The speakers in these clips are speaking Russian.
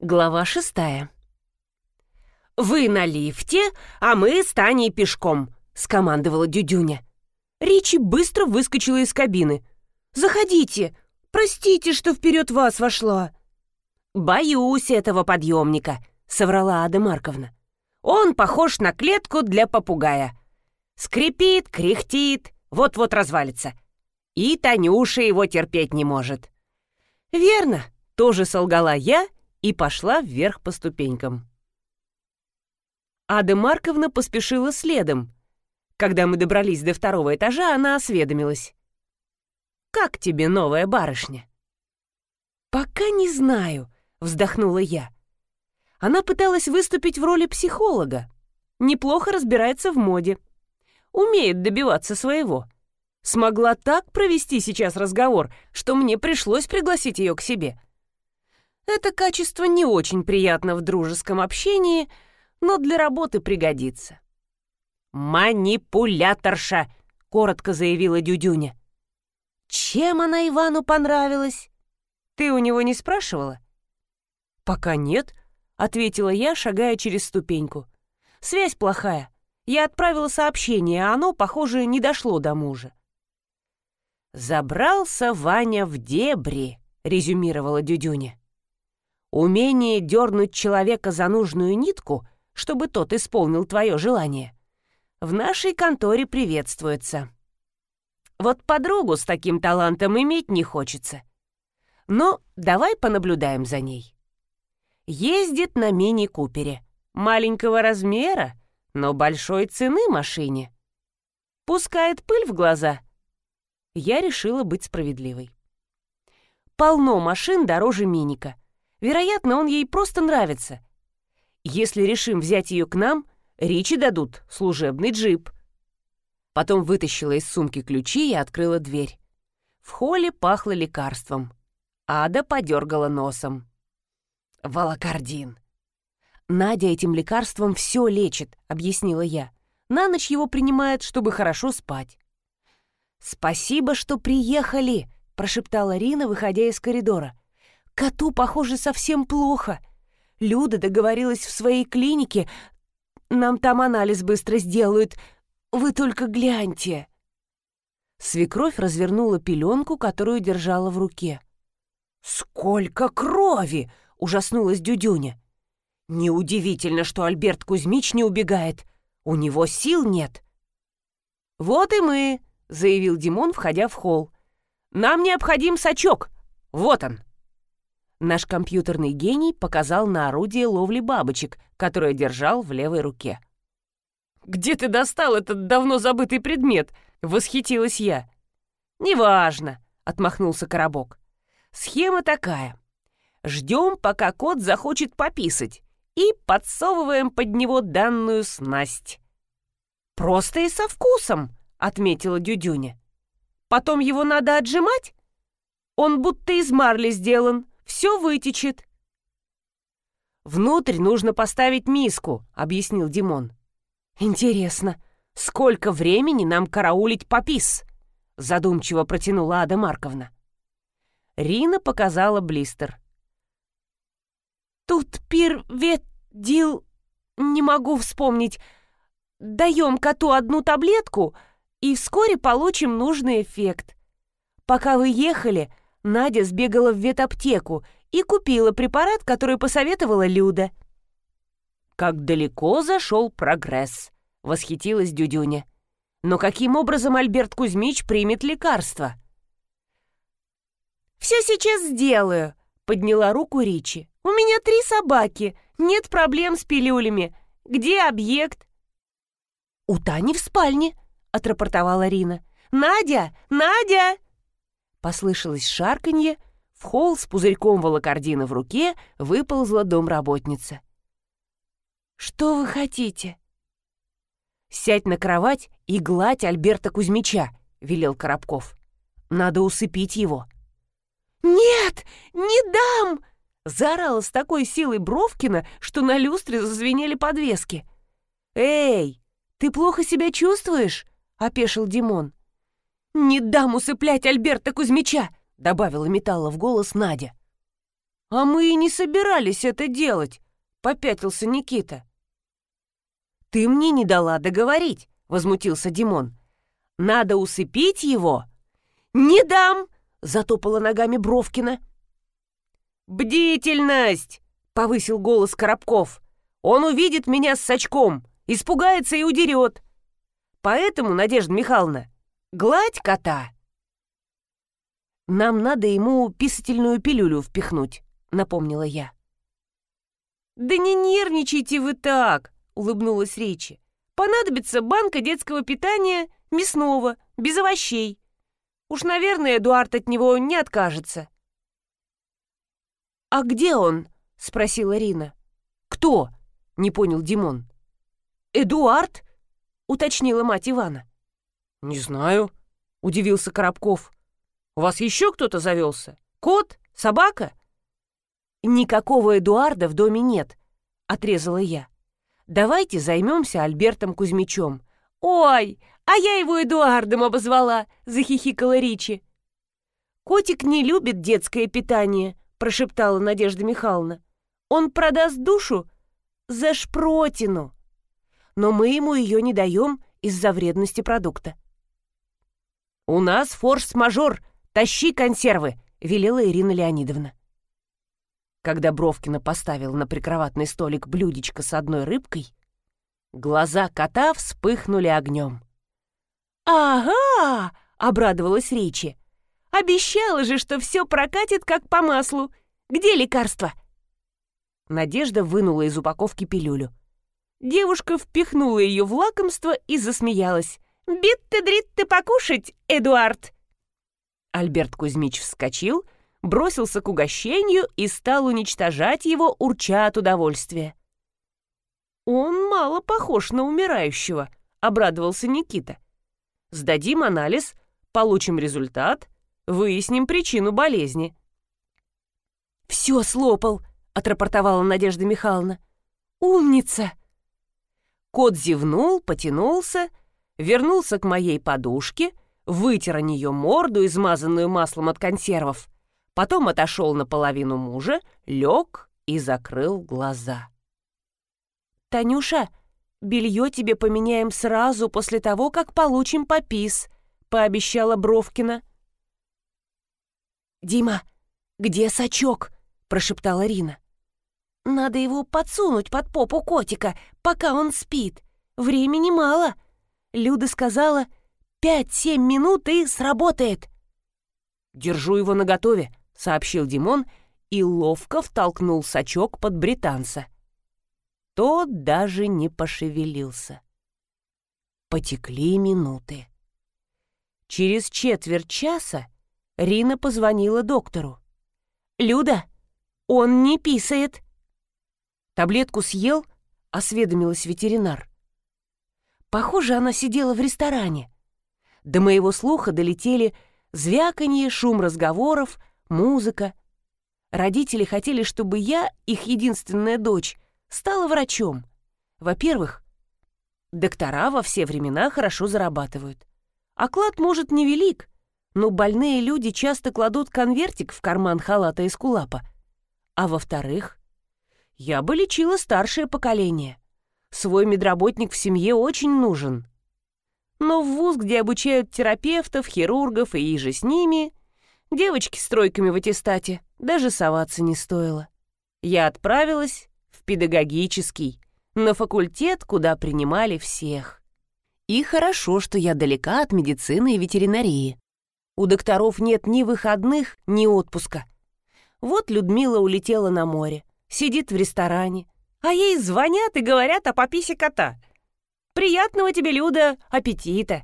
Глава шестая. «Вы на лифте, а мы с Таней пешком», — скомандовала Дюдюня. Ричи быстро выскочила из кабины. «Заходите! Простите, что вперед вас вошла!» «Боюсь этого подъемника», — соврала Ада Марковна. «Он похож на клетку для попугая. Скрипит, кряхтит, вот-вот развалится. И Танюша его терпеть не может». «Верно», — тоже солгала я и пошла вверх по ступенькам. Ада Марковна поспешила следом. Когда мы добрались до второго этажа, она осведомилась. «Как тебе новая барышня?» «Пока не знаю», — вздохнула я. Она пыталась выступить в роли психолога. Неплохо разбирается в моде. Умеет добиваться своего. Смогла так провести сейчас разговор, что мне пришлось пригласить ее к себе. Это качество не очень приятно в дружеском общении, но для работы пригодится. «Манипуляторша!» — коротко заявила Дюдюня. «Чем она Ивану понравилась? Ты у него не спрашивала?» «Пока нет», — ответила я, шагая через ступеньку. «Связь плохая. Я отправила сообщение, а оно, похоже, не дошло до мужа». «Забрался Ваня в дебри», — резюмировала Дюдюня. Умение дернуть человека за нужную нитку, чтобы тот исполнил твое желание, в нашей конторе приветствуется. Вот подругу с таким талантом иметь не хочется. Но давай понаблюдаем за ней. Ездит на мини-купере. Маленького размера, но большой цены машине. Пускает пыль в глаза. Я решила быть справедливой. Полно машин дороже миника — Вероятно, он ей просто нравится. Если решим взять ее к нам, Ричи дадут служебный джип. Потом вытащила из сумки ключи и открыла дверь. В холле пахло лекарством. Ада подергала носом. «Волокардин». «Надя этим лекарством все лечит», — объяснила я. «На ночь его принимает, чтобы хорошо спать». «Спасибо, что приехали», — прошептала Рина, выходя из коридора. Коту, похоже, совсем плохо. Люда договорилась в своей клинике. Нам там анализ быстро сделают. Вы только гляньте. Свекровь развернула пеленку, которую держала в руке. «Сколько крови!» — ужаснулась Дюдюня. «Неудивительно, что Альберт Кузьмич не убегает. У него сил нет». «Вот и мы», — заявил Димон, входя в холл. «Нам необходим сачок. Вот он». Наш компьютерный гений показал на орудие ловли бабочек, которое держал в левой руке. «Где ты достал этот давно забытый предмет?» — восхитилась я. «Неважно», — отмахнулся Коробок. «Схема такая. Ждем, пока кот захочет пописать, и подсовываем под него данную снасть». «Просто и со вкусом», — отметила Дюдюня. «Потом его надо отжимать? Он будто из марли сделан, все вытечет». «Внутрь нужно поставить миску», — объяснил Димон. «Интересно, сколько времени нам караулить попис?» — задумчиво протянула Ада Марковна. Рина показала блистер. «Тут пир вет дил... не могу вспомнить. Даем коту одну таблетку, и вскоре получим нужный эффект. Пока вы ехали, Надя сбегала в ветаптеку и купила препарат, который посоветовала Люда. «Как далеко зашел прогресс!» — восхитилась Дюдюня. «Но каким образом Альберт Кузьмич примет лекарство?» «Все сейчас сделаю», — подняла руку Ричи. «У меня три собаки, нет проблем с пилюлями. Где объект?» «У Тани в спальне», — отрапортовала Рина. «Надя! Надя!» Послышалось шарканье, в холл с пузырьком волокордина в руке выползла домработница. «Что вы хотите?» «Сядь на кровать и гладь Альберта Кузьмича», — велел Коробков. «Надо усыпить его». «Нет, не дам!» — заорала с такой силой Бровкина, что на люстре зазвенели подвески. «Эй, ты плохо себя чувствуешь?» — опешил Димон. «Не дам усыплять Альберта Кузьмича!» — добавила металла в голос Надя. «А мы и не собирались это делать», — попятился Никита. «Ты мне не дала договорить», — возмутился Димон. «Надо усыпить его». «Не дам!» — затопала ногами Бровкина. «Бдительность!» — повысил голос Коробков. «Он увидит меня с сачком, испугается и удерет. Поэтому, Надежда Михайловна, гладь кота». «Нам надо ему писательную пилюлю впихнуть», — напомнила я. «Да не нервничайте вы так!» — улыбнулась Ричи. «Понадобится банка детского питания мясного, без овощей. Уж, наверное, Эдуард от него не откажется». «А где он?» — спросила Рина. «Кто?» — не понял Димон. «Эдуард?» — уточнила мать Ивана. «Не знаю», — удивился Коробков. «У вас еще кто-то завелся? Кот? Собака?» «Никакого Эдуарда в доме нет», — отрезала я. «Давайте займемся Альбертом Кузьмичем». «Ой, а я его Эдуардом обозвала», — захихикала Ричи. «Котик не любит детское питание», — прошептала Надежда Михайловна. «Он продаст душу за шпротину, но мы ему ее не даем из-за вредности продукта». «У нас форс-мажор, тащи консервы», — велела Ирина Леонидовна. Когда Бровкина поставил на прикроватный столик блюдечко с одной рыбкой, глаза кота вспыхнули огнем. «Ага!» — обрадовалась Ричи. «Обещала же, что все прокатит как по маслу. Где лекарство?» Надежда вынула из упаковки пилюлю. Девушка впихнула ее в лакомство и засмеялась. «Бит-ты-дрит-ты покушать, Эдуард!» Альберт Кузьмич вскочил, бросился к угощению и стал уничтожать его, урча от удовольствия. «Он мало похож на умирающего», — обрадовался Никита. «Сдадим анализ, получим результат, выясним причину болезни». «Все слопал», — отрапортовала Надежда Михайловна. «Умница!» Кот зевнул, потянулся, вернулся к моей подушке, вытер о нее морду, измазанную маслом от консервов, потом отошел наполовину мужа, лег и закрыл глаза. «Танюша, белье тебе поменяем сразу после того, как получим попис», — пообещала Бровкина. «Дима, где сачок?» — прошептала Рина. «Надо его подсунуть под попу котика, пока он спит. Времени мало». Люда сказала, «Пять-семь минут и сработает». «Держу его наготове», — сообщил Димон и ловко втолкнул сачок под британца. Тот даже не пошевелился. Потекли минуты. Через четверть часа Рина позвонила доктору. «Люда, он не писает». «Таблетку съел?» — осведомилась ветеринар. Похоже, она сидела в ресторане. До моего слуха долетели звяканье, шум разговоров, музыка. Родители хотели, чтобы я, их единственная дочь, стала врачом. Во-первых, доктора во все времена хорошо зарабатывают. Оклад, может, невелик, но больные люди часто кладут конвертик в карман халата из кулапа. А во-вторых, я бы лечила старшее поколение. Свой медработник в семье очень нужен. Но в вуз, где обучают терапевтов, хирургов и иже с ними, девочки с тройками в аттестате даже соваться не стоило. Я отправилась в педагогический, на факультет, куда принимали всех. И хорошо, что я далека от медицины и ветеринарии. У докторов нет ни выходных, ни отпуска. Вот Людмила улетела на море, сидит в ресторане, а ей звонят и говорят о пописе кота. Приятного тебе, Люда, аппетита.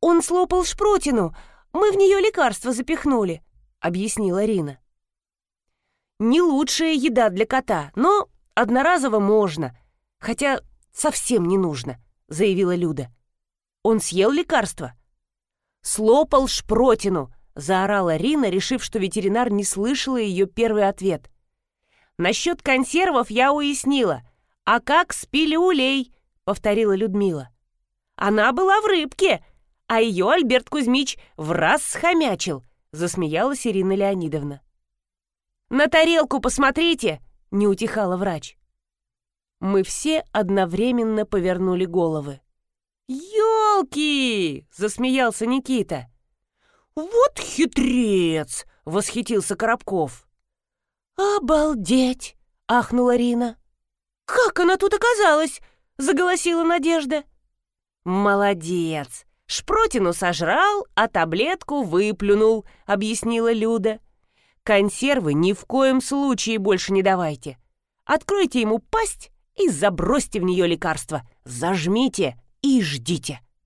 Он слопал шпротину, мы в нее лекарство запихнули, объяснила Рина. Не лучшая еда для кота, но одноразово можно, хотя совсем не нужно, заявила Люда. Он съел лекарство? «Слопал шпротину!» — заорала Рина, решив, что ветеринар не слышала ее первый ответ. «Насчет консервов я уяснила. А как с пилюлей?» — повторила Людмила. «Она была в рыбке, а ее Альберт Кузьмич в раз схомячил», — засмеялась Ирина Леонидовна. На тарелку посмотрите!» — не утихала врач. Мы все одновременно повернули головы. «Елки!» — засмеялся Никита. «Вот хитрец!» — восхитился Коробков. «Обалдеть!» — ахнула Рина. «Как она тут оказалась?» — заголосила Надежда. «Молодец! Шпротину сожрал, а таблетку выплюнул», — объяснила Люда. «Консервы ни в коем случае больше не давайте. Откройте ему пасть и забросьте в нее лекарство. Зажмите и ждите».